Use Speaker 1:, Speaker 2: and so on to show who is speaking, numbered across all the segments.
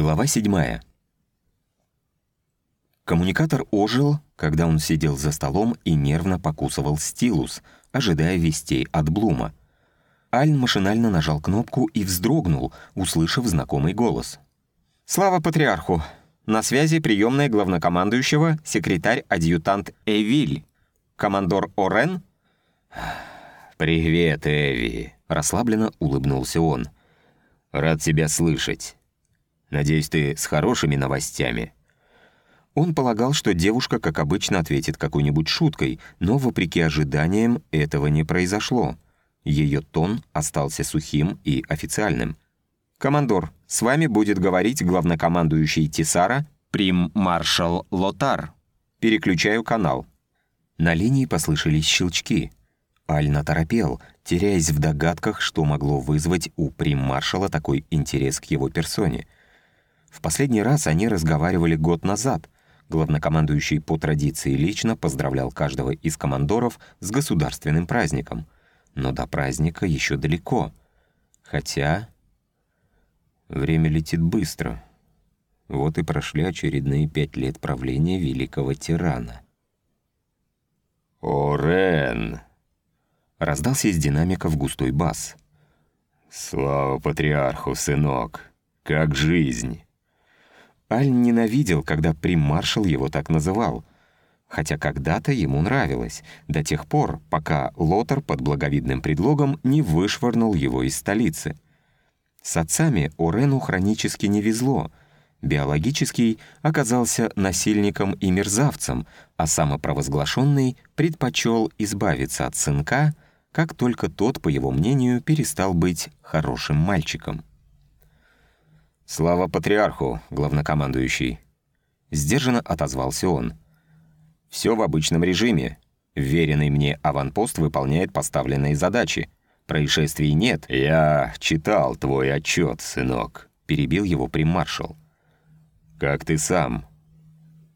Speaker 1: Глава 7. Коммуникатор ожил, когда он сидел за столом и нервно покусывал стилус, ожидая вестей от Блума. Альн машинально нажал кнопку и вздрогнул, услышав знакомый голос. «Слава патриарху! На связи приемная главнокомандующего, секретарь-адъютант Эвиль. Командор Орен?»
Speaker 2: «Привет, Эви!» — расслабленно улыбнулся он. «Рад тебя слышать. Надеюсь, ты с хорошими новостями».
Speaker 1: Он полагал, что девушка, как обычно, ответит какой-нибудь шуткой, но, вопреки ожиданиям, этого не произошло. Ее тон остался сухим и официальным. «Командор, с вами будет говорить главнокомандующий Тисара, прим-маршал Лотар. Переключаю канал». На линии послышались щелчки. Аль наторопел, теряясь в догадках, что могло вызвать у прим-маршала такой интерес к его персоне — в последний раз они разговаривали год назад. Главнокомандующий по традиции лично поздравлял каждого из командоров с государственным праздником. Но до праздника еще далеко. Хотя... Время летит быстро. Вот и прошли очередные пять лет правления великого тирана.
Speaker 2: «О, Рен!»
Speaker 1: Раздался из динамиков густой бас.
Speaker 2: «Слава патриарху, сынок! Как жизнь!»
Speaker 1: Аль ненавидел, когда примаршал его так называл. Хотя когда-то ему нравилось, до тех пор, пока Лотар под благовидным предлогом не вышвырнул его из столицы. С отцами Орену хронически не везло. Биологический оказался насильником и мерзавцем, а самопровозглашенный предпочел избавиться от сынка, как только тот, по его мнению, перестал быть хорошим мальчиком.
Speaker 2: «Слава патриарху, главнокомандующий!»
Speaker 1: Сдержанно отозвался он.
Speaker 2: «Все в обычном режиме. Веренный мне аванпост выполняет поставленные задачи. Происшествий нет. Я читал твой отчет, сынок», — перебил его примаршал. «Как ты сам?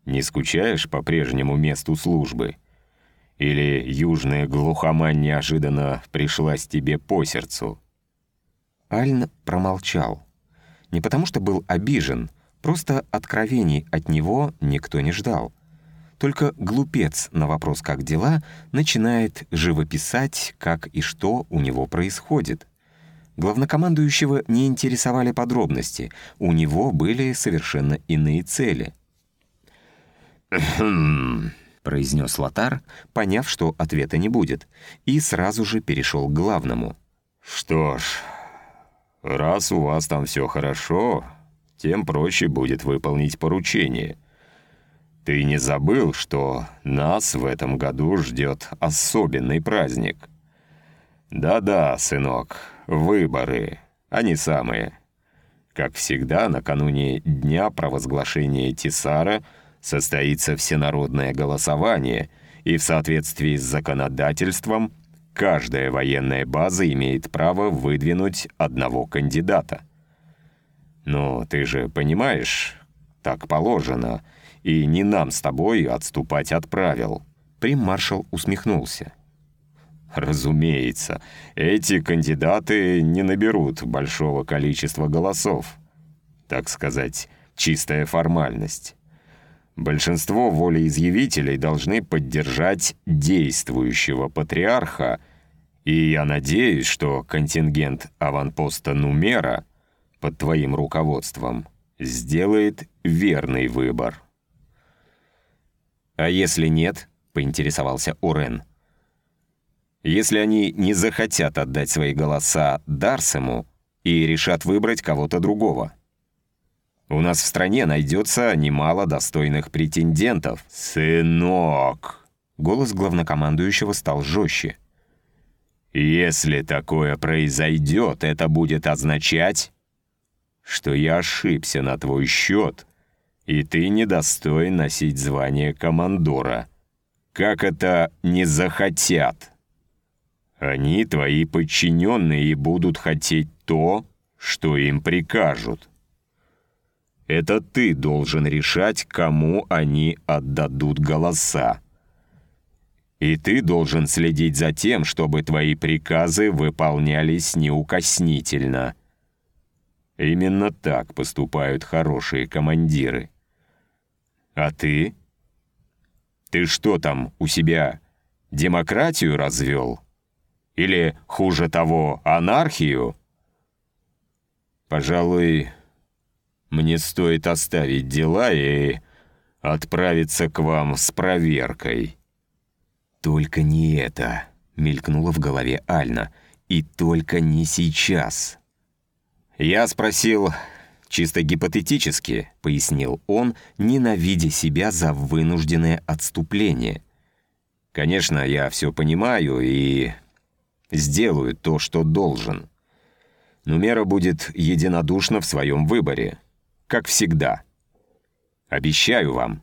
Speaker 2: Не скучаешь по прежнему месту службы? Или южная глухомань неожиданно пришлась тебе по сердцу?»
Speaker 1: Альн промолчал. Не потому что был обижен, просто откровений от него никто не ждал. Только глупец на вопрос «как дела» начинает живописать, как и что у него происходит. Главнокомандующего не интересовали подробности, у него были совершенно иные цели. произнес Лотар, поняв, что ответа не будет, и сразу же перешел к главному.
Speaker 2: «Что ж, Раз у вас там все хорошо, тем проще будет выполнить поручение. Ты не забыл, что нас в этом году ждет особенный праздник? Да-да, сынок, выборы, они самые. Как всегда, накануне дня провозглашения Тисара состоится всенародное голосование, и в соответствии с законодательством Каждая военная база имеет право выдвинуть одного кандидата. Но ты же понимаешь, так положено, и не нам с тобой отступать от правил».
Speaker 1: Прим-маршал усмехнулся.
Speaker 2: «Разумеется, эти кандидаты не наберут большого количества голосов. Так сказать, чистая формальность. Большинство волеизъявителей должны поддержать действующего патриарха, и я надеюсь, что контингент аванпоста Нумера под твоим руководством сделает верный выбор.
Speaker 1: «А если нет?» — поинтересовался Орен.
Speaker 2: «Если они не захотят отдать свои голоса Дарсему и решат выбрать кого-то другого?» У нас в стране найдется немало достойных претендентов. Сынок!»
Speaker 1: Голос главнокомандующего стал жестче.
Speaker 2: «Если такое произойдет, это будет означать, что я ошибся на твой счет, и ты недостоин носить звание командора. Как это не захотят? Они твои подчиненные и будут хотеть то, что им прикажут. Это ты должен решать, кому они отдадут голоса. И ты должен следить за тем, чтобы твои приказы выполнялись неукоснительно. Именно так поступают хорошие командиры. А ты? Ты что там у себя демократию развел? Или, хуже того, анархию? Пожалуй, мне стоит оставить дела и отправиться к вам с проверкой».
Speaker 1: «Только не это», — мелькнуло в голове Альна. «И только не сейчас». «Я спросил чисто гипотетически», — пояснил он, ненавидя себя за вынужденное отступление. «Конечно, я все понимаю и сделаю то, что должен. Но мера будет единодушна в своем выборе, как всегда. Обещаю вам».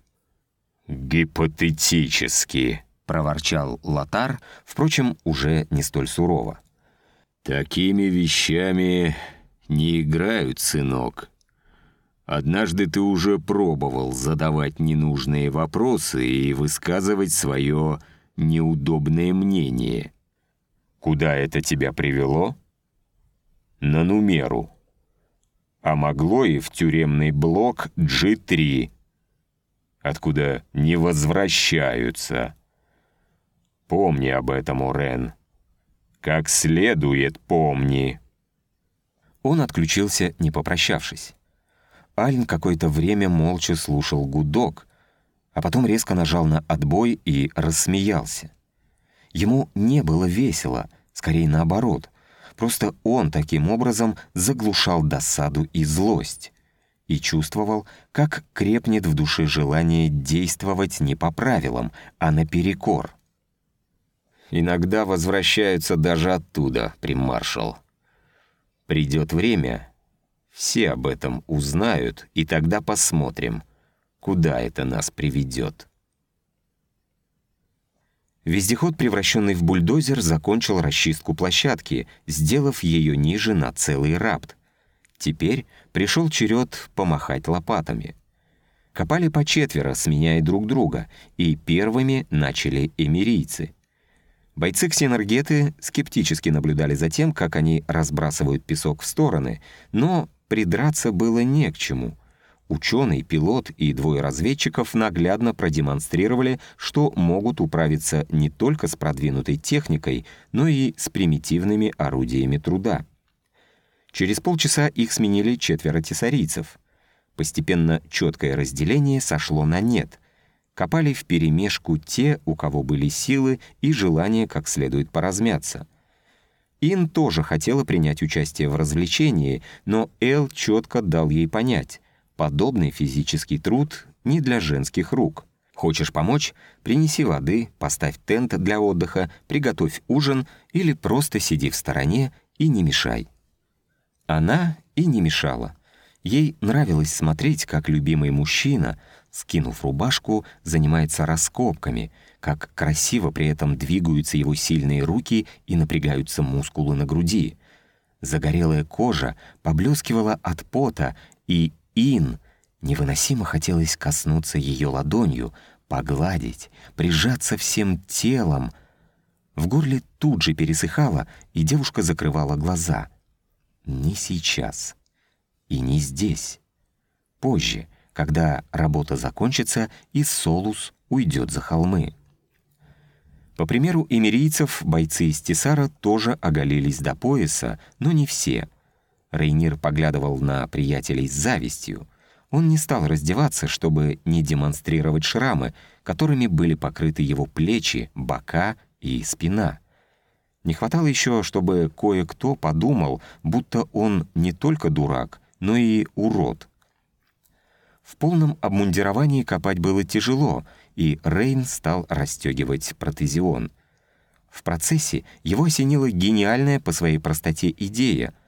Speaker 2: «Гипотетически», —
Speaker 1: проворчал Лотар, впрочем, уже не столь сурово.
Speaker 2: «Такими вещами не играют, сынок. Однажды ты уже пробовал задавать ненужные вопросы и высказывать свое неудобное мнение. Куда это тебя привело? На Нумеру. А могло и в тюремный блок G3, откуда не возвращаются. Помни об этом, Урен. Как следует помни.
Speaker 1: Он отключился, не попрощавшись. Альн какое-то время молча слушал гудок, а потом резко нажал на отбой и рассмеялся. Ему не было весело, скорее наоборот. Просто он таким образом заглушал досаду и злость и чувствовал, как крепнет в душе желание действовать не по правилам, а наперекор. «Иногда возвращаются даже оттуда, примаршал. Придет время, все об этом узнают, и тогда посмотрим, куда это нас приведет». Вездеход, превращенный в бульдозер, закончил расчистку площадки, сделав ее ниже на целый рапт. Теперь пришел черед помахать лопатами. Копали по четверо, сменяя друг друга, и первыми начали эмирийцы. Бойцы ксенергеты скептически наблюдали за тем, как они разбрасывают песок в стороны, но придраться было не к чему. Ученый, пилот и двое разведчиков наглядно продемонстрировали, что могут управиться не только с продвинутой техникой, но и с примитивными орудиями труда. Через полчаса их сменили четверо тесарийцев. Постепенно четкое разделение сошло на нет. Копали вперемешку те, у кого были силы и желание как следует поразмяться. Ин тоже хотела принять участие в развлечении, но Эл четко дал ей понять — Подобный физический труд не для женских рук. Хочешь помочь? Принеси воды, поставь тент для отдыха, приготовь ужин или просто сиди в стороне и не мешай. Она и не мешала. Ей нравилось смотреть, как любимый мужчина, скинув рубашку, занимается раскопками, как красиво при этом двигаются его сильные руки и напрягаются мускулы на груди. Загорелая кожа поблескивала от пота, и Ин невыносимо хотелось коснуться ее ладонью, погладить, прижаться всем телом. В горле тут же пересыхало, и девушка закрывала глаза. Не сейчас. И не здесь. Позже, когда работа закончится, и Солус уйдет за холмы. По примеру эмирийцев, бойцы из Тесара тоже оголились до пояса, но не все — Рейнир поглядывал на приятелей с завистью. Он не стал раздеваться, чтобы не демонстрировать шрамы, которыми были покрыты его плечи, бока и спина. Не хватало еще, чтобы кое-кто подумал, будто он не только дурак, но и урод. В полном обмундировании копать было тяжело, и Рейн стал расстегивать протезион. В процессе его осенила гениальная по своей простоте идея —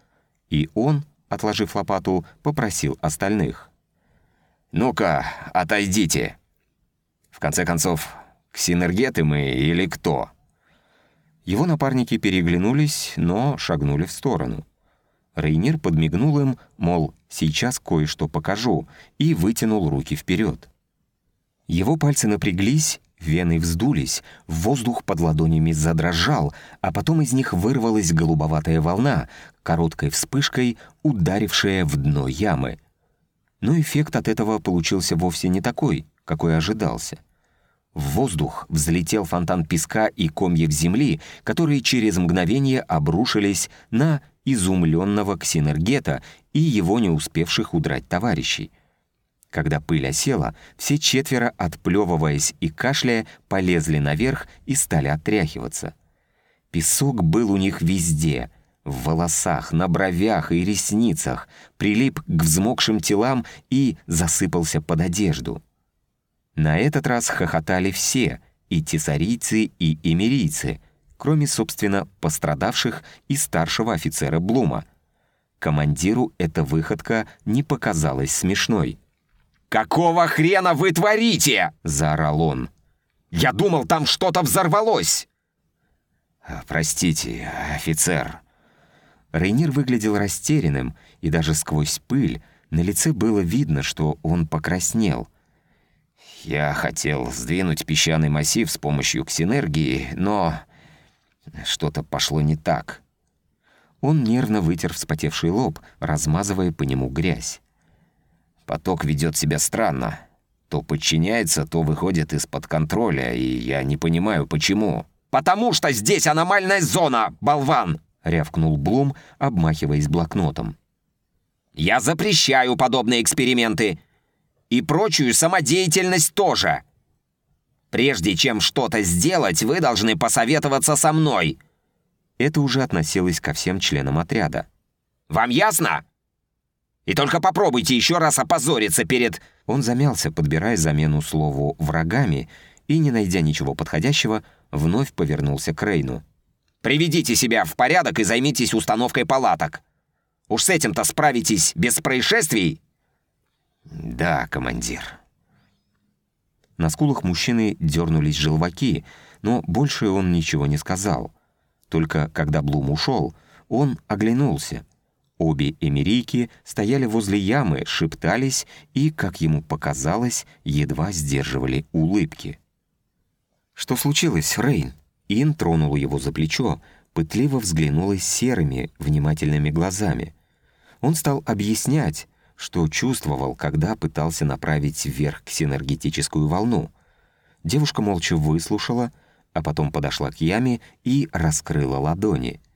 Speaker 1: и он, отложив лопату, попросил остальных. «Ну-ка, отойдите! В конце концов, ксинергеты мы или кто?» Его напарники переглянулись, но шагнули в сторону. Рейнир подмигнул им, мол, сейчас кое-что покажу, и вытянул руки вперед. Его пальцы напряглись, Вены вздулись, воздух под ладонями задрожал, а потом из них вырвалась голубоватая волна, короткой вспышкой ударившая в дно ямы. Но эффект от этого получился вовсе не такой, какой ожидался. В воздух взлетел фонтан песка и комьев земли, которые через мгновение обрушились на изумленного ксинергета и его не успевших удрать товарищей. Когда пыль осела, все четверо, отплевываясь и кашляя, полезли наверх и стали отряхиваться. Песок был у них везде — в волосах, на бровях и ресницах, прилип к взмокшим телам и засыпался под одежду. На этот раз хохотали все, и тесарийцы, и эмирийцы, кроме, собственно, пострадавших и старшего офицера Блума. Командиру эта выходка не показалась смешной.
Speaker 3: «Какого хрена вы творите?» — заорал он. «Я думал, там что-то взорвалось!»
Speaker 1: «Простите, офицер». Рейнир выглядел растерянным, и даже сквозь пыль на лице было видно, что он покраснел. «Я хотел сдвинуть песчаный массив с помощью ксинергии, но что-то пошло не так». Он нервно вытер вспотевший лоб, размазывая по нему грязь. Поток ведет себя странно. То подчиняется, то выходит из-под контроля, и я не понимаю, почему.
Speaker 3: «Потому что здесь аномальная зона, болван!» — рявкнул Блум, обмахиваясь блокнотом. «Я запрещаю подобные эксперименты. И прочую самодеятельность тоже. Прежде чем что-то сделать, вы должны посоветоваться со мной».
Speaker 1: Это уже относилось ко всем членам отряда.
Speaker 3: «Вам ясно?» И только попробуйте еще раз опозориться перед...»
Speaker 1: Он замялся, подбирая замену слову «врагами», и, не найдя ничего подходящего, вновь повернулся к Рейну.
Speaker 3: «Приведите себя в порядок и займитесь установкой палаток. Уж с этим-то справитесь без происшествий?»
Speaker 1: «Да, командир». На скулах мужчины дернулись желваки, но больше он ничего не сказал. Только когда Блум ушел, он оглянулся — Обе эмирийки стояли возле ямы, шептались и, как ему показалось, едва сдерживали улыбки. «Что случилось, Рейн?» Ин тронула его за плечо, пытливо взглянула серыми, внимательными глазами. Он стал объяснять, что чувствовал, когда пытался направить вверх ксинергетическую волну. Девушка молча выслушала, а потом подошла к яме и раскрыла ладони —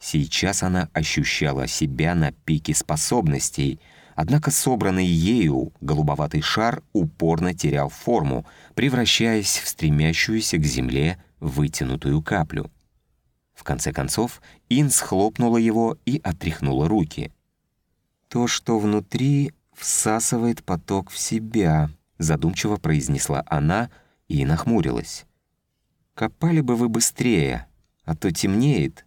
Speaker 1: Сейчас она ощущала себя на пике способностей, однако собранный ею голубоватый шар упорно терял форму, превращаясь в стремящуюся к земле вытянутую каплю. В конце концов, Ин схлопнула его и отряхнула руки. «То, что внутри, всасывает поток в себя», — задумчиво произнесла она и нахмурилась. «Копали бы вы быстрее, а то темнеет».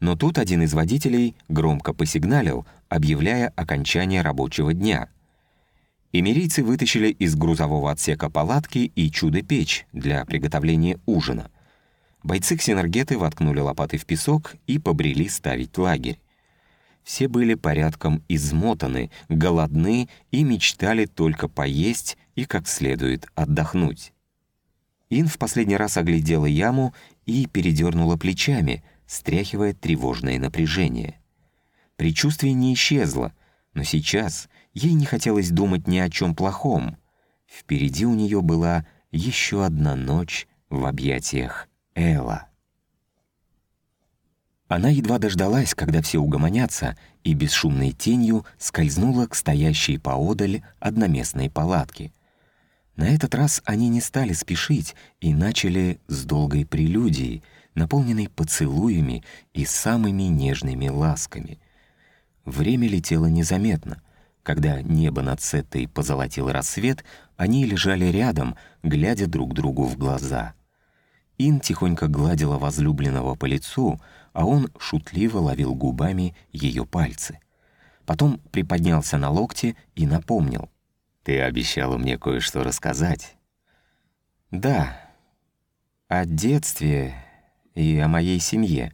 Speaker 1: Но тут один из водителей громко посигналил, объявляя окончание рабочего дня. Эмирийцы вытащили из грузового отсека палатки и чудо-печь для приготовления ужина. Бойцы ксенергеты воткнули лопаты в песок и побрели ставить лагерь. Все были порядком измотаны, голодны и мечтали только поесть и как следует отдохнуть. Ин в последний раз оглядела яму и передернула плечами — стряхивая тревожное напряжение. Причувствие не исчезло, но сейчас ей не хотелось думать ни о чем плохом. Впереди у нее была еще одна ночь в объятиях Элла. Она едва дождалась, когда все угомонятся, и бесшумной тенью скользнула к стоящей поодаль одноместной палатке. На этот раз они не стали спешить и начали с долгой прелюдии — наполненный поцелуями и самыми нежными ласками. Время летело незаметно. Когда небо над Сеттой позолотил рассвет, они лежали рядом, глядя друг другу в глаза. Ин тихонько гладила возлюбленного по лицу, а он шутливо ловил губами ее пальцы. Потом приподнялся на локте и напомнил. «Ты обещала мне кое-что рассказать». «Да, о детстве и о моей семье».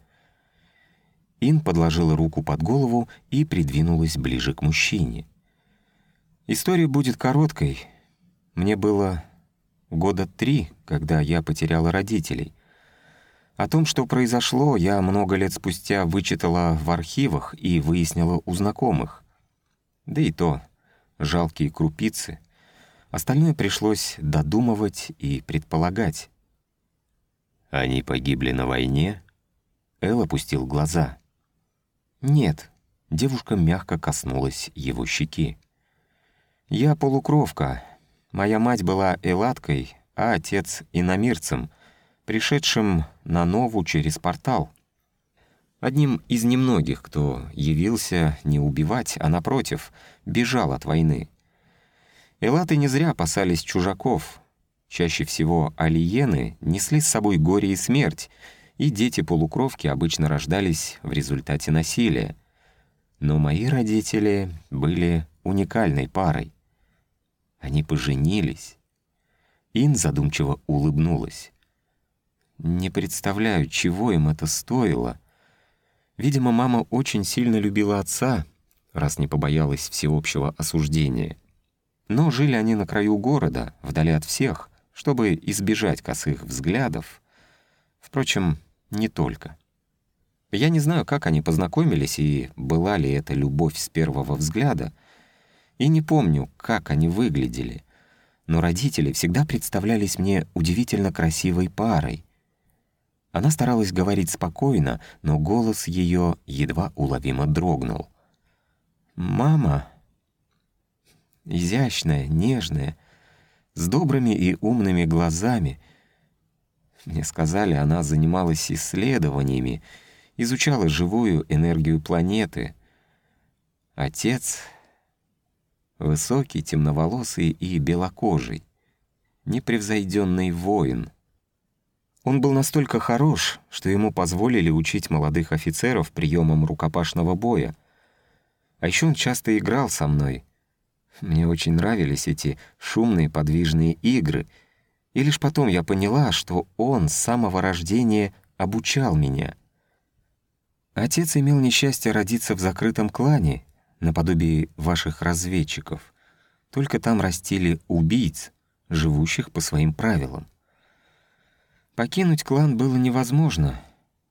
Speaker 1: Ин подложила руку под голову и придвинулась ближе к мужчине. «История будет короткой. Мне было года три, когда я потеряла родителей. О том, что произошло, я много лет спустя вычитала в архивах и выяснила у знакомых. Да и то, жалкие крупицы. Остальное пришлось додумывать и предполагать.
Speaker 2: «Они погибли на войне?»
Speaker 1: Эл опустил глаза. «Нет», — девушка мягко коснулась его щеки. «Я полукровка. Моя мать была элаткой, а отец — иномирцем, пришедшим на Нову через портал. Одним из немногих, кто явился не убивать, а, напротив, бежал от войны. Элаты не зря опасались чужаков. Чаще всего алиены несли с собой горе и смерть, и дети-полукровки обычно рождались в результате насилия. Но мои родители были уникальной парой. Они поженились. Ин задумчиво улыбнулась. Не представляю, чего им это стоило. Видимо, мама очень сильно любила отца, раз не побоялась всеобщего осуждения. Но жили они на краю города, вдали от всех, чтобы избежать косых взглядов. Впрочем, не только. Я не знаю, как они познакомились и была ли это любовь с первого взгляда, и не помню, как они выглядели, но родители всегда представлялись мне удивительно красивой парой. Она старалась говорить спокойно, но голос ее едва уловимо дрогнул. «Мама...» изящная, нежная, с добрыми и умными глазами. Мне сказали, она занималась исследованиями, изучала живую энергию планеты. Отец — высокий, темноволосый и белокожий, непревзойденный воин. Он был настолько хорош, что ему позволили учить молодых офицеров приемам рукопашного боя. А еще он часто играл со мной — мне очень нравились эти шумные подвижные игры, и лишь потом я поняла, что он с самого рождения обучал меня. Отец имел несчастье родиться в закрытом клане, наподобие ваших разведчиков. Только там растили убийц, живущих по своим правилам. Покинуть клан было невозможно.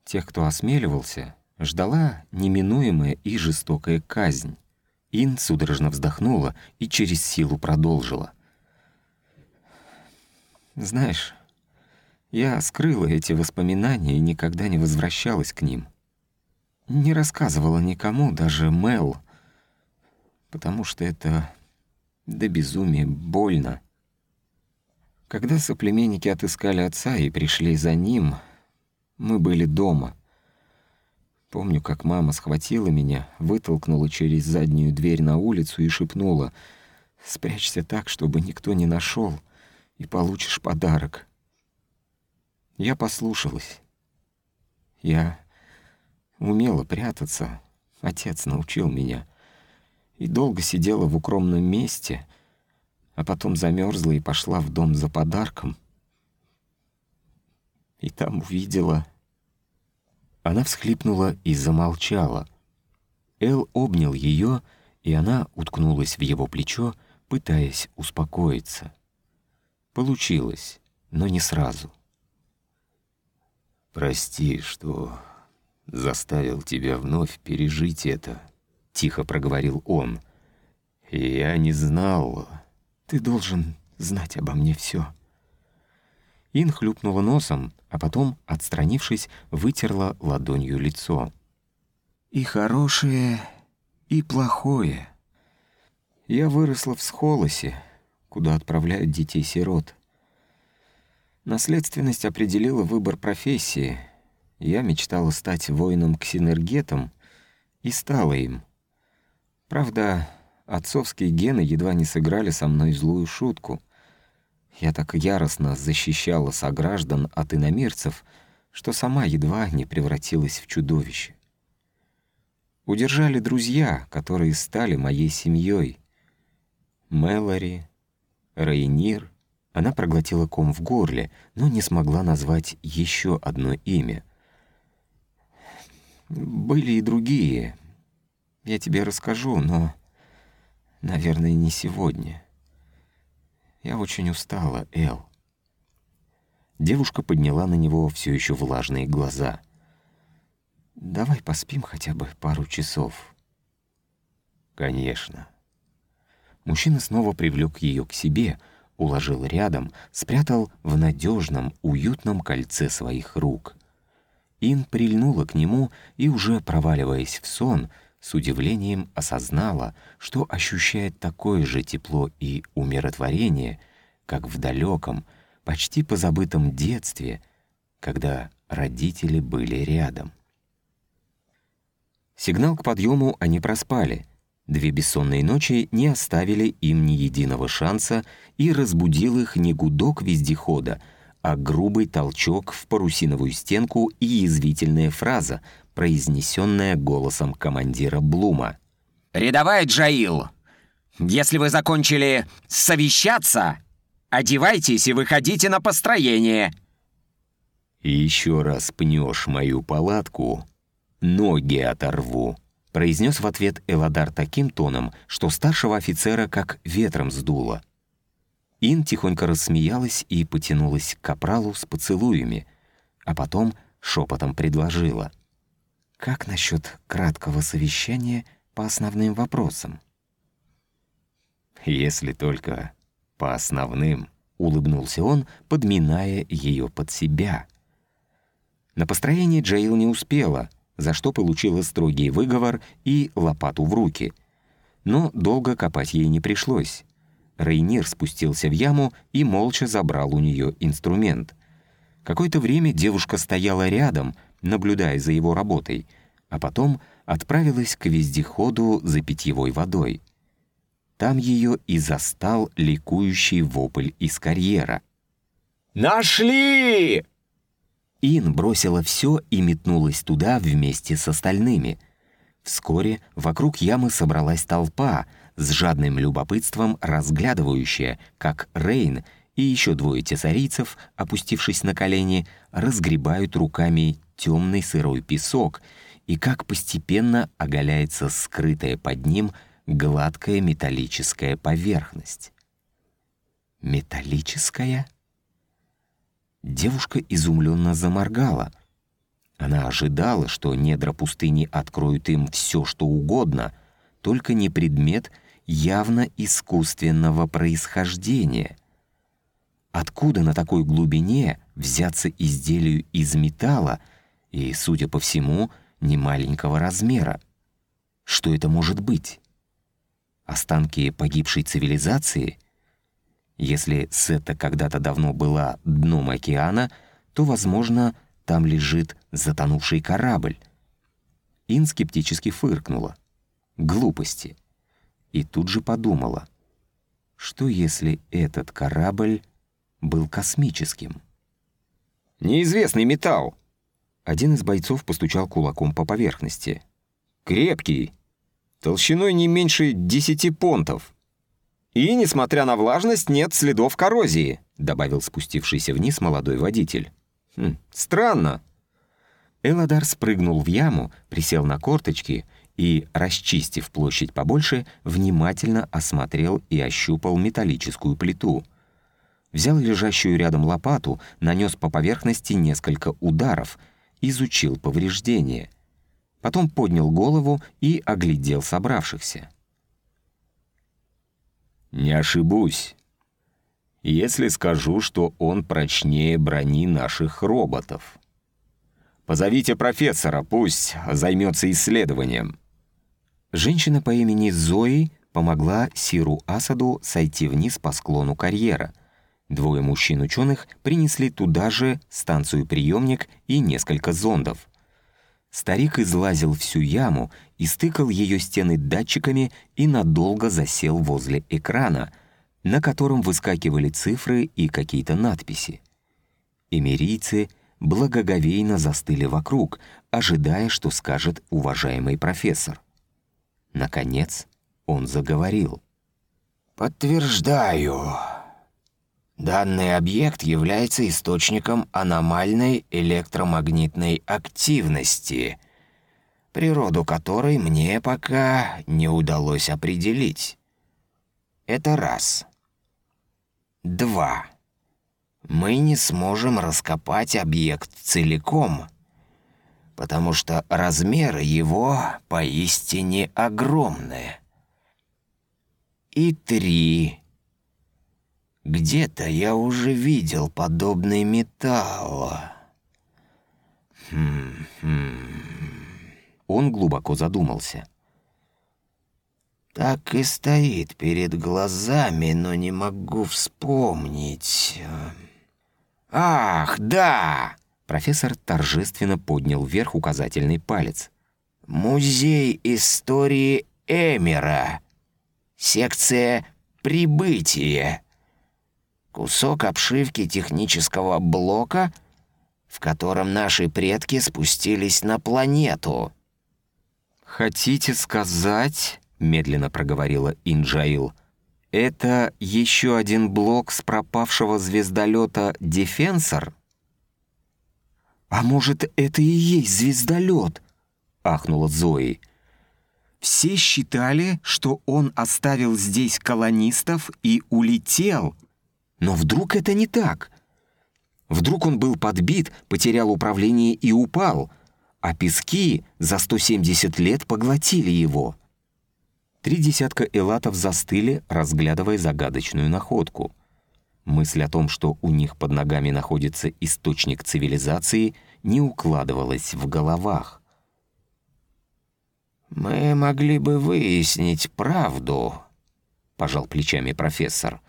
Speaker 1: Тех, кто осмеливался, ждала неминуемая и жестокая казнь. Ин судорожно вздохнула и через силу продолжила. «Знаешь, я скрыла эти воспоминания и никогда не возвращалась к ним. Не рассказывала никому, даже Мел, потому что это до безумия больно. Когда соплеменники отыскали отца и пришли за ним, мы были дома — Помню, как мама схватила меня, вытолкнула через заднюю дверь на улицу и шепнула «Спрячься так, чтобы никто не нашел, и получишь подарок». Я послушалась. Я умела прятаться, отец научил меня. И долго сидела в укромном месте, а потом замерзла и пошла в дом за подарком. И там увидела она всхлипнула и замолчала. Эл обнял ее, и она уткнулась в его плечо, пытаясь успокоиться. Получилось, но не сразу.
Speaker 2: «Прости, что заставил тебя вновь пережить это», — тихо проговорил он. «Я не знал...»
Speaker 1: «Ты должен знать обо мне все. Ин хлюпнула носом, а потом, отстранившись, вытерла ладонью лицо. «И хорошее, и плохое. Я выросла в Схолосе, куда отправляют детей-сирот. Наследственность определила выбор профессии. Я мечтала стать воином-ксинергетом и стала им. Правда, отцовские гены едва не сыграли со мной злую шутку — я так яростно защищала сограждан от иномирцев, что сама едва не превратилась в чудовище. Удержали друзья, которые стали моей семьей. Мэлори, Рейнир. Она проглотила ком в горле, но не смогла назвать еще одно имя. Были и другие. Я тебе расскажу, но, наверное, не сегодня. Я очень устала, Эл. Девушка подняла на него все еще влажные глаза. «Давай поспим хотя бы пару часов».
Speaker 2: «Конечно».
Speaker 1: Мужчина снова привлек ее к себе, уложил рядом, спрятал в надежном, уютном кольце своих рук. Ин прильнула к нему и, уже проваливаясь в сон, с удивлением осознала, что ощущает такое же тепло и умиротворение, как в далеком, почти позабытом детстве, когда родители были рядом. Сигнал к подъему они проспали. Две бессонные ночи не оставили им ни единого шанса, и разбудил их не гудок вездехода, а грубый толчок в парусиновую стенку и язвительная фраза, произнесенная голосом командира Блума.
Speaker 3: «Рядовая Джаил, если вы закончили совещаться, одевайтесь и выходите на построение».
Speaker 1: «И еще раз пнешь мою палатку, ноги оторву», произнес в ответ Эладар таким тоном, что старшего офицера как ветром сдуло. Ин тихонько рассмеялась и потянулась к капралу с поцелуями, а потом шепотом предложила. «Как насчет краткого совещания по основным вопросам?» «Если только по основным», — улыбнулся он, подминая ее под себя. На построение Джейл не успела, за что получила строгий выговор и лопату в руки. Но долго копать ей не пришлось. Рейнир спустился в яму и молча забрал у нее инструмент. Какое-то время девушка стояла рядом, наблюдая за его работой, а потом отправилась к вездеходу за питьевой водой. Там ее и застал ликующий вопль из карьера.
Speaker 3: «Нашли!»
Speaker 1: Ин бросила все и метнулась туда вместе с остальными. Вскоре вокруг ямы собралась толпа — с жадным любопытством разглядывающая, как Рейн и еще двое тесарийцев, опустившись на колени, разгребают руками темный сырой песок и как постепенно оголяется скрытая под ним гладкая металлическая поверхность. Металлическая? Девушка изумленно заморгала. Она ожидала, что недра пустыни откроют им все, что угодно, только не предмет явно искусственного происхождения. Откуда на такой глубине взяться изделию из металла и, судя по всему, немаленького размера? Что это может быть? Останки погибшей цивилизации? Если Сета когда-то давно была дном океана, то, возможно, там лежит затонувший корабль. Ин скептически фыркнула. Глупости и тут же подумала, что если этот корабль был космическим? «Неизвестный металл!» Один из бойцов постучал кулаком по поверхности. «Крепкий, толщиной не меньше десяти понтов. И, несмотря на влажность, нет следов коррозии», добавил спустившийся вниз молодой водитель. «Хм, странно». Эладар спрыгнул в яму, присел на корточки и, расчистив площадь побольше, внимательно осмотрел и ощупал металлическую плиту. Взял лежащую рядом лопату, нанес по поверхности несколько ударов, изучил повреждения. Потом поднял голову и оглядел собравшихся.
Speaker 2: «Не ошибусь, если скажу, что он прочнее брони наших роботов. Позовите профессора, пусть займется исследованием».
Speaker 1: Женщина по имени Зои помогла Сиру Асаду сойти вниз по склону карьера. Двое мужчин-ученых принесли туда же станцию-приемник и несколько зондов. Старик излазил всю яму, и стыкал ее стены датчиками и надолго засел возле экрана, на котором выскакивали цифры и какие-то надписи. Эмирийцы благоговейно застыли вокруг, ожидая, что скажет уважаемый профессор. Наконец он заговорил.
Speaker 4: «Подтверждаю. Данный объект является источником аномальной электромагнитной активности, природу которой мне пока не удалось определить. Это раз. Два. мы не сможем раскопать объект целиком, потому что размеры его поистине огромные. И три. Где-то я уже видел подобный металл. Хм, хм.
Speaker 1: Он глубоко задумался.
Speaker 4: Так и стоит перед глазами, но не могу вспомнить. Ах, да!
Speaker 1: Профессор торжественно поднял вверх указательный палец.
Speaker 4: Музей истории Эмера. Секция «Прибытие». Кусок обшивки технического блока, в котором наши предки спустились на планету.
Speaker 1: «Хотите сказать...» — медленно проговорила Инджаил. «Это еще один блок с пропавшего звездолета «Дефенсор»?» «А может, это и есть звездолет?» — ахнула Зои. «Все считали, что он оставил здесь колонистов и улетел. Но вдруг это не так? Вдруг он был подбит, потерял управление и упал, а пески за 170 лет поглотили его». Три десятка элатов застыли, разглядывая загадочную находку. Мысль о том, что у них под ногами находится источник цивилизации, не укладывалась в головах.
Speaker 4: «Мы могли бы выяснить правду», — пожал плечами профессор,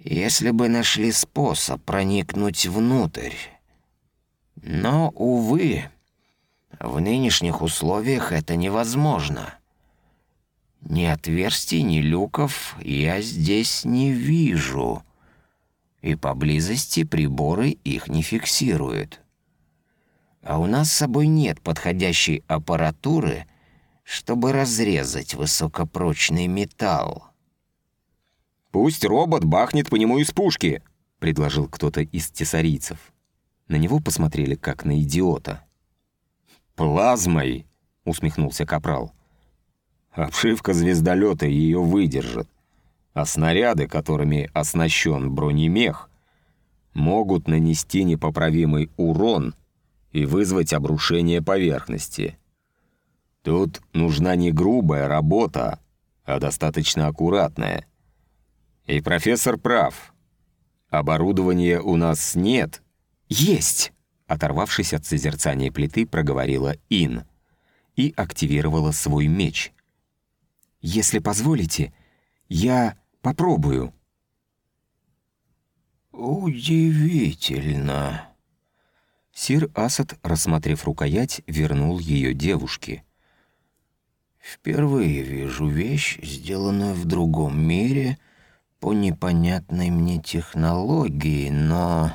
Speaker 4: «если бы нашли способ проникнуть внутрь. Но, увы, в нынешних условиях это невозможно». Ни отверстий, ни люков я здесь не вижу. И поблизости приборы их не фиксируют. А у нас с собой нет подходящей аппаратуры, чтобы разрезать высокопрочный металл.
Speaker 3: «Пусть робот бахнет по нему из пушки», —
Speaker 1: предложил кто-то из тесарийцев. На него посмотрели как на идиота.
Speaker 3: «Плазмой», — усмехнулся Капрал. Обшивка звездолета ее выдержит, а снаряды, которыми оснащен бронемех, могут нанести непоправимый урон и вызвать обрушение поверхности. Тут нужна не грубая работа, а достаточно аккуратная. И профессор прав. Оборудования у нас нет.
Speaker 1: Есть! Оторвавшись от созерцания плиты, проговорила Ин и активировала свой меч — если позволите, я попробую».
Speaker 4: «Удивительно».
Speaker 1: Сир Асад, рассмотрев рукоять, вернул ее девушке.
Speaker 4: «Впервые вижу вещь, сделанную в другом мире, по непонятной мне технологии, но...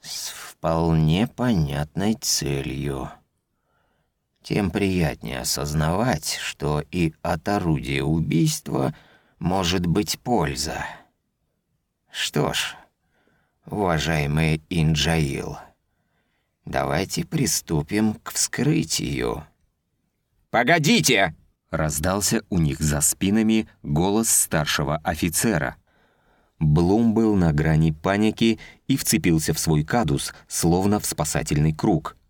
Speaker 4: с вполне понятной целью» тем приятнее осознавать, что и от орудия убийства может быть польза. Что ж, уважаемый Инджаил, давайте приступим к вскрытию.
Speaker 3: «Погодите!»
Speaker 1: — раздался у них за спинами голос старшего офицера. Блум был на грани паники и вцепился в свой кадус, словно в спасательный круг —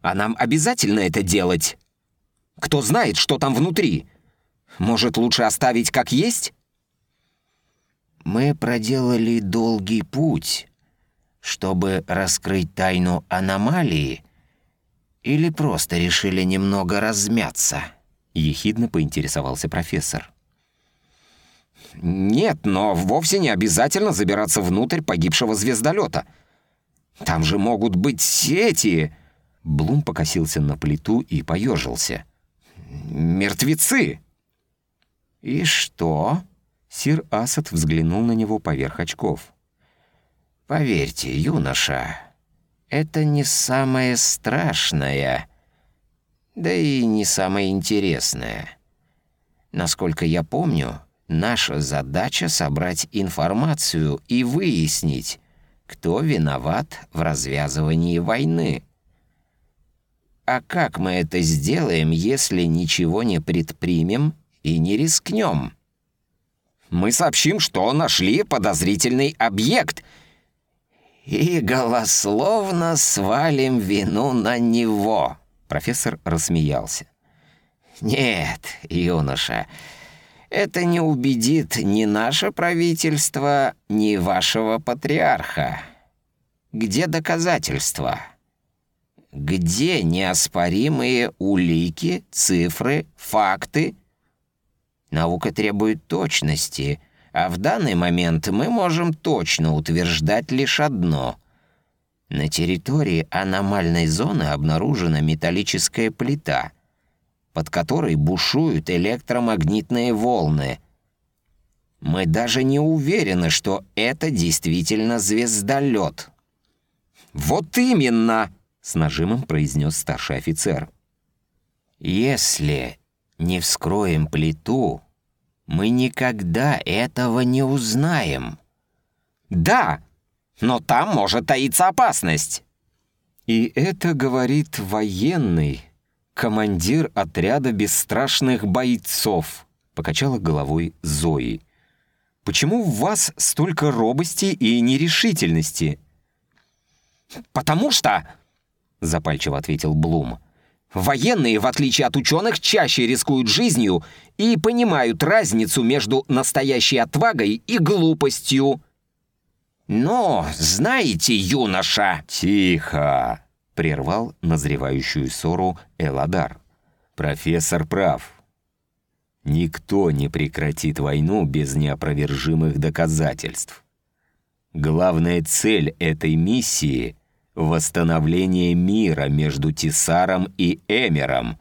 Speaker 3: а нам обязательно это делать? Кто знает, что там внутри? Может, лучше оставить как есть?
Speaker 4: Мы проделали долгий путь, чтобы раскрыть тайну аномалии, или просто решили немного размяться?»
Speaker 1: — ехидно поинтересовался профессор.
Speaker 3: «Нет, но вовсе не обязательно забираться внутрь погибшего звездолета. Там же могут быть эти...»
Speaker 1: Блум покосился на плиту и поежился.
Speaker 3: «Мертвецы!»
Speaker 4: «И что?»
Speaker 1: Сир Асад взглянул на него поверх очков.
Speaker 4: «Поверьте, юноша, это не самое страшное, да и не самое интересное. Насколько я помню, наша задача — собрать информацию и выяснить, кто виноват в развязывании войны. А как мы это сделаем, если ничего не предпримем и не рискнем?
Speaker 3: Мы сообщим, что нашли подозрительный объект.
Speaker 4: И голословно свалим вину на него.
Speaker 3: Профессор рассмеялся.
Speaker 4: Нет, юноша, это не убедит ни наше правительство, ни вашего патриарха. Где доказательства? Где неоспоримые улики, цифры, факты? Наука требует точности, а в данный момент мы можем точно утверждать лишь одно. На территории аномальной зоны обнаружена металлическая плита, под которой бушуют электромагнитные волны. Мы даже не уверены, что это действительно звездолет.
Speaker 3: «Вот именно!» с нажимом произнес старший офицер.
Speaker 4: «Если не вскроем плиту, мы никогда этого не узнаем».
Speaker 3: «Да, но там может таиться опасность».
Speaker 1: И это говорит военный, командир отряда бесстрашных бойцов, покачала головой Зои. Почему в вас столько робости и нерешительности?
Speaker 3: Потому что — запальчиво ответил Блум. «Военные, в отличие от ученых, чаще рискуют жизнью и понимают разницу между настоящей отвагой и глупостью».
Speaker 4: «Но, знаете, юноша...»
Speaker 1: «Тихо!» — прервал назревающую ссору Эладар. «Профессор прав. Никто не прекратит войну без неопровержимых доказательств. Главная цель этой миссии — восстановление мира между Тисаром и Эмером.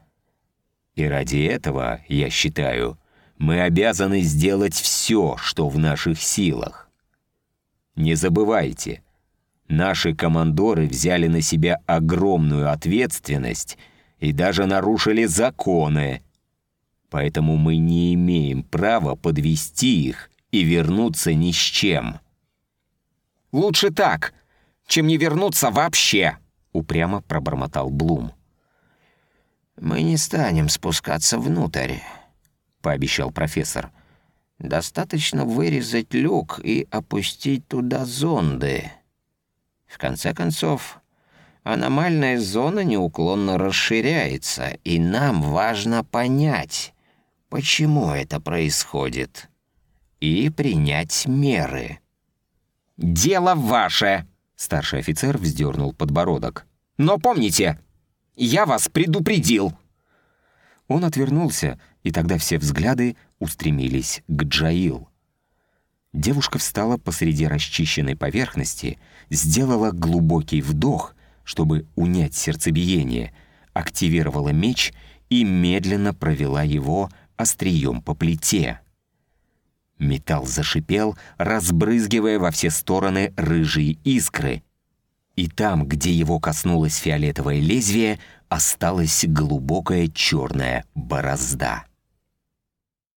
Speaker 1: И ради этого, я считаю, мы обязаны сделать все, что в наших силах. Не забывайте, наши командоры взяли на себя огромную ответственность и даже нарушили законы, поэтому мы не имеем права подвести их и вернуться ни с чем.
Speaker 3: «Лучше так», чем не вернуться вообще», — упрямо пробормотал Блум.
Speaker 4: «Мы не станем спускаться внутрь», — пообещал профессор. «Достаточно вырезать люк и опустить туда зонды. В конце концов, аномальная зона неуклонно расширяется, и нам важно понять, почему это происходит, и принять меры».
Speaker 3: «Дело ваше!»
Speaker 1: Старший офицер вздернул подбородок.
Speaker 3: «Но помните, я вас предупредил!»
Speaker 1: Он отвернулся, и тогда все взгляды устремились к Джаил. Девушка встала посреди расчищенной поверхности, сделала глубокий вдох, чтобы унять сердцебиение, активировала меч и медленно провела его острием по плите. Металл зашипел, разбрызгивая во все стороны рыжие искры. И там, где его коснулось фиолетовое лезвие, осталась глубокая черная борозда.